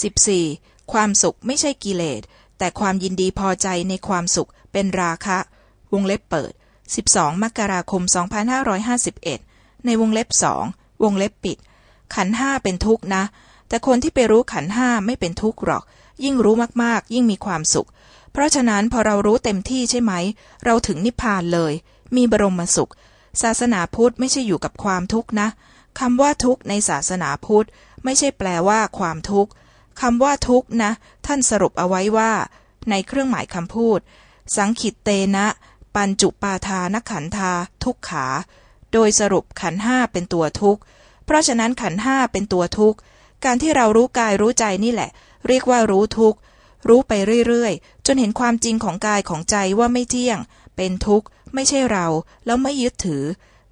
14. ความสุขไม่ใช่กิเลส แต่ความยินดีพอใจในความสุขเป็นราคะ วงเล็บเปิด 12 มกราคม 2551 ในวงเล็บสองวงเล็บปิด ขันห้าเป็นทุกข์นะ แต่คนที่ไปรู้ขันห้าไม่เป็นทุกข์หรอก ยิ่งรู้มากๆ ยิ่งมีความสุข เพราะฉะนั้นพอเรารู้เต็มที่ใช่ไหม เราถึงนิพพานเลย มีบรมสุข ศาสนาพุทธไม่ใช่อยู่กับความทุกข์นะคำว่าทุกข์ในศาสนาพุทธไม่ใช่แปลว่าความทุกข์ คำว่าทุกนะ ท่านสรุปเอาไว้ว่า ในเครื่องหมายคำพูด สังขิตเตนะ ปัญจุปาทานขันธา ทุกขา โดยสรุปขันห้าเป็นตัวทุกข์ เพราะฉะนั้นขันห้าเป็นตัวทุกข์ การที่เรารู้กายรู้ใจนี่แหละ เรียกว่ารู้ทุกข์ รู้ไปเรื่อยๆ จนเห็นความจริงของกายของใจว่าไม่เที่ยง เป็นทุกข์ ไม่ใช่เรา แล้วไม่ยึดถือ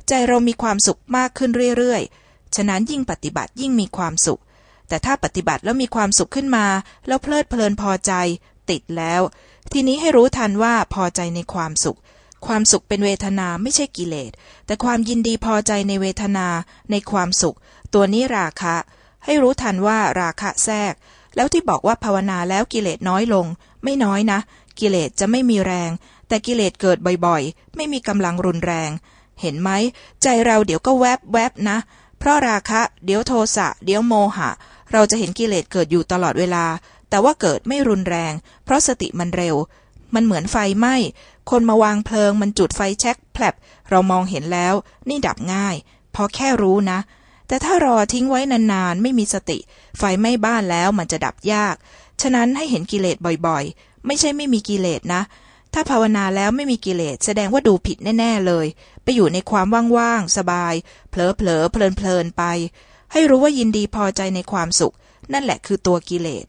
ใจเรามีความสุขมากขึ้นเรื่อยๆ ฉะนั้นยิ่งปฏิบัติยิ่งมีความสุข แต่ถ้าปฏิบัติแล้วมีความสุขขึ้นมา แล้วเพลิดเพลินพอใจ ติดแล้ว ทีนี้ให้รู้ทันว่าพอใจในความสุข ความสุขเป็นเวทนาไม่ใช่กิเลส แต่ความยินดีพอใจในเวทนาในความสุข ตัวนี้ราคะ ให้รู้ทันว่าราคะแทรก แล้วที่บอกว่าภาวนาแล้วกิเลสน้อยลง ไม่น้อยนะ กิเลสจะไม่มีแรง แต่กิเลสเกิดบ่อยๆ ไม่มีกำลังรุนแรง เห็นไหม ใจเราเดี๋ยวก็แวบแวบนะ เพราะราคะ เดี๋ยวโทสะ เดี๋ยวโมหะ เราจะเห็นกิเลสเกิดอยู่ตลอดเวลา แต่ว่าเกิดไม่รุนแรง เพราะสติมันเร็ว มันเหมือนไฟไหม้ คนมาวางเพลิง มันจุดไฟแช็กแผลบเรามองเห็นแล้ว นี่ดับง่ายพอแค่รู้นะ แต่ถ้ารอทิ้งไว้นานๆ ไม่มีสติ ไฟไหม้บ้านแล้วมันจะดับยาก ฉะนั้นให้เห็นกิเลสบ่อยๆ ไม่ใช่ไม่มีกิเลสนะ ถ้าภาวนาแล้วไม่มีกิเลสแสดงว่าดูผิดแน่ ๆเลย ไปอยู่ในความว่างๆ สบาย เผลอๆ เพลินๆ ไป ให้รู้ว่ายินดีพอใจในความสุข นั่นแหละคือตัวกิเลส